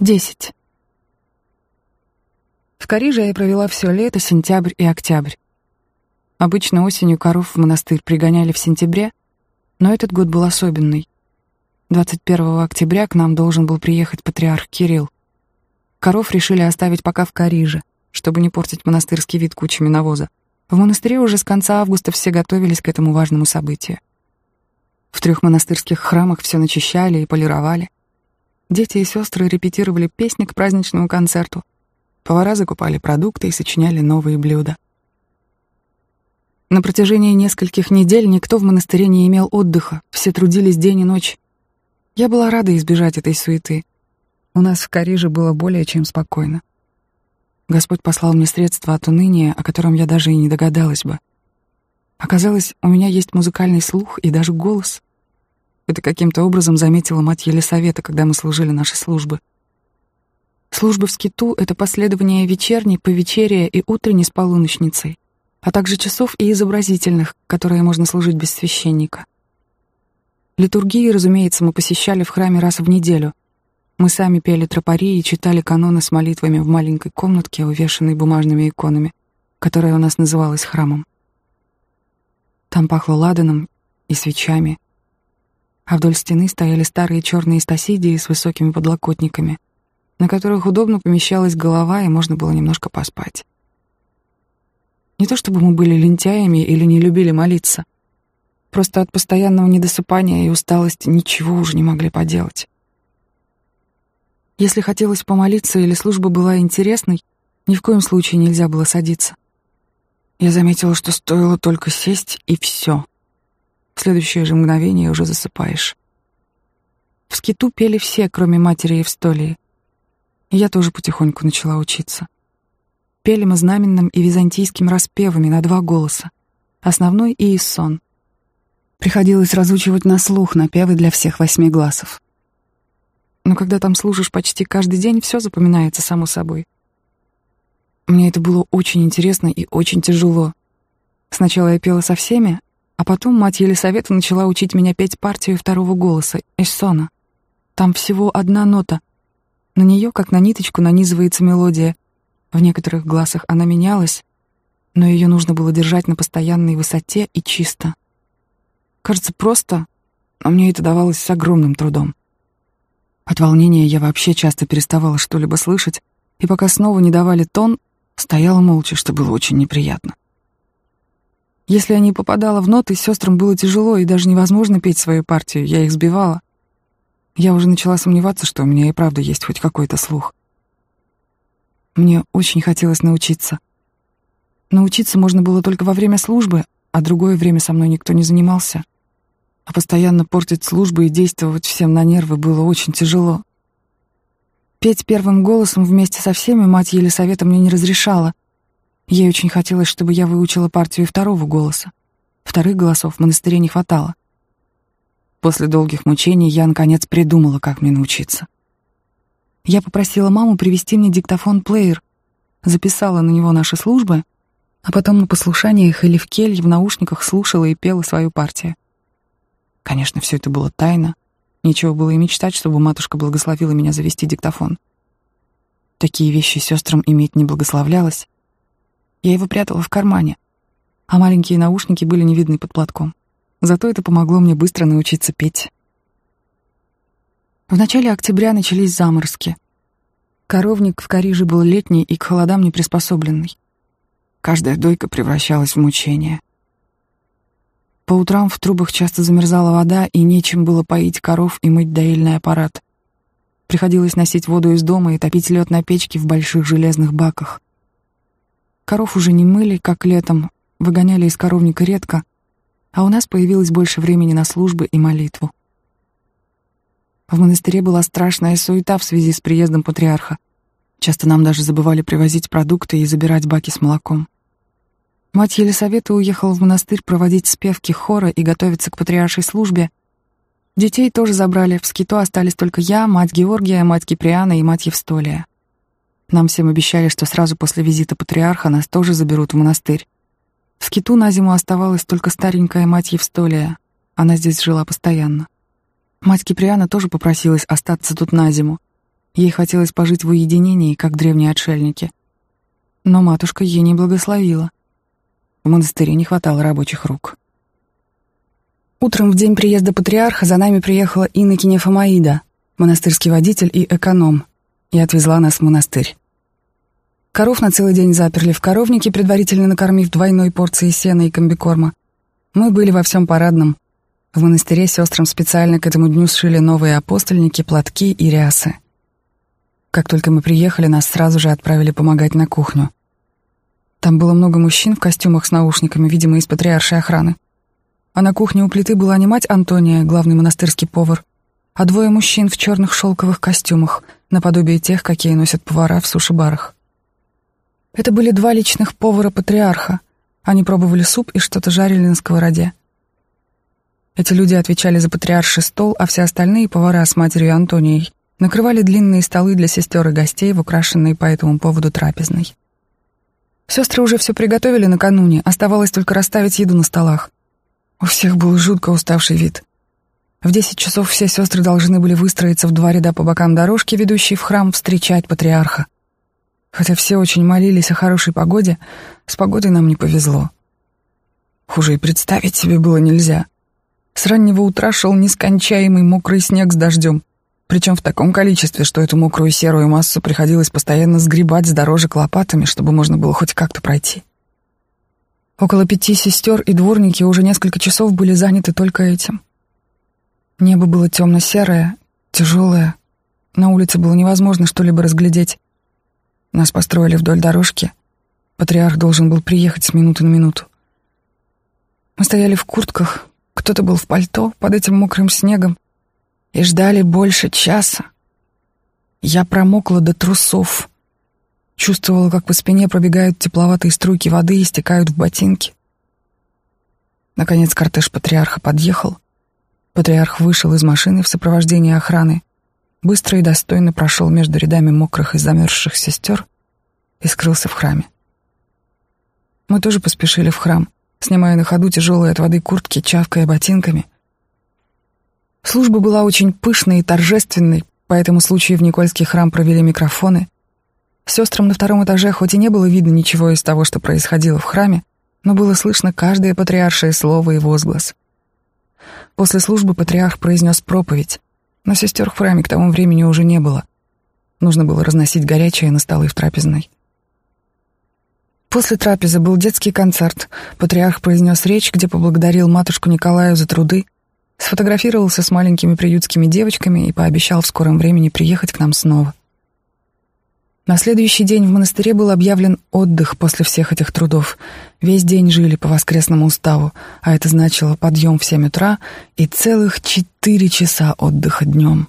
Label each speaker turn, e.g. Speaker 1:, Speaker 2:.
Speaker 1: Десять. В Кариже я провела все лето, сентябрь и октябрь. Обычно осенью коров в монастырь пригоняли в сентябре, но этот год был особенный. 21 октября к нам должен был приехать патриарх Кирилл. Коров решили оставить пока в Кариже, чтобы не портить монастырский вид кучами навоза. В монастыре уже с конца августа все готовились к этому важному событию. В трех монастырских храмах все начищали и полировали. Дети и сестры репетировали песни к праздничному концерту. Повара закупали продукты и сочиняли новые блюда. На протяжении нескольких недель никто в монастыре не имел отдыха, все трудились день и ночь. Я была рада избежать этой суеты. У нас в Кариже было более чем спокойно. Господь послал мне средства от уныния, о котором я даже и не догадалась бы. Оказалось, у меня есть музыкальный слух и даже голос. Это каким-то образом заметила мать Елисавета, когда мы служили наши службы. Службы в скиту — это последование вечерней, повечерия и утренней с полуночницей, а также часов и изобразительных, которые можно служить без священника. Литургии, разумеется, мы посещали в храме раз в неделю. Мы сами пели тропари и читали каноны с молитвами в маленькой комнатке, увешанной бумажными иконами, которая у нас называлась храмом. Там пахло ладаном и свечами, а вдоль стены стояли старые черные стасидии с высокими подлокотниками, на которых удобно помещалась голова и можно было немножко поспать. Не то чтобы мы были лентяями или не любили молиться, просто от постоянного недосыпания и усталости ничего уже не могли поделать. Если хотелось помолиться или служба была интересной, ни в коем случае нельзя было садиться. Я заметила, что стоило только сесть, и все — в следующее же мгновение уже засыпаешь. В скиту пели все, кроме матери Евстолии. Я тоже потихоньку начала учиться. Пели мы знаменным и византийским распевами на два голоса. Основной и Иссон. Приходилось разучивать на слух напевы для всех восьми глазов. Но когда там служишь почти каждый день, все запоминается само собой. Мне это было очень интересно и очень тяжело. Сначала я пела со всеми, а потом мать Елисавета начала учить меня петь партию второго голоса, эссона. Там всего одна нота. На нее, как на ниточку, нанизывается мелодия. В некоторых глазах она менялась, но ее нужно было держать на постоянной высоте и чисто. Кажется, просто, но мне это давалось с огромным трудом. От волнения я вообще часто переставала что-либо слышать, и пока снова не давали тон, стояла молча, что было очень неприятно. Если я не попадала в ноты, сестрам было тяжело и даже невозможно петь свою партию, я их сбивала. Я уже начала сомневаться, что у меня и правда есть хоть какой-то слух. Мне очень хотелось научиться. Научиться можно было только во время службы, а другое время со мной никто не занимался. А постоянно портить службы и действовать всем на нервы было очень тяжело. Петь первым голосом вместе со всеми мать Елисавета мне не разрешала — Ей очень хотелось, чтобы я выучила партию второго голоса. Вторых голосов в монастыре не хватало. После долгих мучений я, наконец, придумала, как мне научиться. Я попросила маму привезти мне диктофон-плеер, записала на него наши службы, а потом на послушаниях или в келье в наушниках слушала и пела свою партию. Конечно, все это было тайно. Ничего было и мечтать, чтобы матушка благословила меня завести диктофон. Такие вещи сестрам иметь не благословлялось, я его прятала в кармане, а маленькие наушники были не видны под платком. Зато это помогло мне быстро научиться петь. В начале октября начались заморозки. Коровник в Кариже был летний и к холодам не приспособленный. Каждая дойка превращалась в мучение. По утрам в трубах часто замерзала вода, и нечем было поить коров и мыть доильный аппарат. Приходилось носить воду из дома и топить лед на печке в больших железных баках. Коров уже не мыли, как летом, выгоняли из коровника редко, а у нас появилось больше времени на службы и молитву. В монастыре была страшная суета в связи с приездом патриарха. Часто нам даже забывали привозить продукты и забирать баки с молоком. Мать Елисавета уехала в монастырь проводить спевки хора и готовиться к патриаршей службе. Детей тоже забрали, в скиту остались только я, мать Георгия, мать Киприана и мать Евстолия. Нам всем обещали, что сразу после визита патриарха нас тоже заберут в монастырь. В скиту на зиму оставалась только старенькая мать Евстолия. Она здесь жила постоянно. Мать Киприана тоже попросилась остаться тут на зиму. Ей хотелось пожить в уединении, как древние отшельники. Но матушка ей не благословила. В монастыре не хватало рабочих рук. Утром в день приезда патриарха за нами приехала инокиня Фомаида, монастырский водитель и эконом, и отвезла нас в монастырь. Коров на целый день заперли в коровнике, предварительно накормив двойной порцией сена и комбикорма. Мы были во всем парадном. В монастыре сестрам специально к этому дню сшили новые апостольники, платки и рясы. Как только мы приехали, нас сразу же отправили помогать на кухню. Там было много мужчин в костюмах с наушниками, видимо, из патриаршей охраны. А на кухне у плиты была не мать Антония, главный монастырский повар, а двое мужчин в черных шелковых костюмах, наподобие тех, какие носят повара в суши-барах. Это были два личных повара-патриарха. Они пробовали суп и что-то жарили на сковороде. Эти люди отвечали за патриарший стол, а все остальные повара с матерью Антонией накрывали длинные столы для сестер и гостей в украшенной по этому поводу трапезной. Сестры уже все приготовили накануне, оставалось только расставить еду на столах. У всех был жутко уставший вид. В десять часов все сестры должны были выстроиться в два ряда по бокам дорожки, ведущей в храм, встречать патриарха. Хотя все очень молились о хорошей погоде, с погодой нам не повезло. Хуже и представить себе было нельзя. С раннего утра шел нескончаемый мокрый снег с дождем, причем в таком количестве, что эту мокрую серую массу приходилось постоянно сгребать с дорожек лопатами, чтобы можно было хоть как-то пройти. Около пяти сестер и дворники уже несколько часов были заняты только этим. Небо было темно-серое, тяжелое. На улице было невозможно что-либо разглядеть. Нас построили вдоль дорожки. Патриарх должен был приехать с минуты на минуту. Мы стояли в куртках, кто-то был в пальто под этим мокрым снегом и ждали больше часа. Я промокла до трусов. Чувствовала, как по спине пробегают тепловатые струйки воды и стекают в ботинки. Наконец кортеж патриарха подъехал. Патриарх вышел из машины в сопровождении охраны быстро и достойно прошел между рядами мокрых и замерзших сестер и скрылся в храме. Мы тоже поспешили в храм, снимая на ходу тяжелые от воды куртки, чавкая ботинками. Служба была очень пышной и торжественной, по этому случаю в Никольский храм провели микрофоны. Сестрам на втором этаже хоть и не было видно ничего из того, что происходило в храме, но было слышно каждое патриаршее слово и возглас. После службы патриарх произнес проповедь, но сестер в храме к тому времени уже не было. Нужно было разносить горячее на столы в трапезной. После трапезы был детский концерт. Патриарх произнес речь, где поблагодарил матушку Николаю за труды, сфотографировался с маленькими приютскими девочками и пообещал в скором времени приехать к нам снова. На следующий день в монастыре был объявлен отдых после всех этих трудов. Весь день жили по воскресному уставу, а это значило подъем в семь утра и целых четыре часа отдыха днем.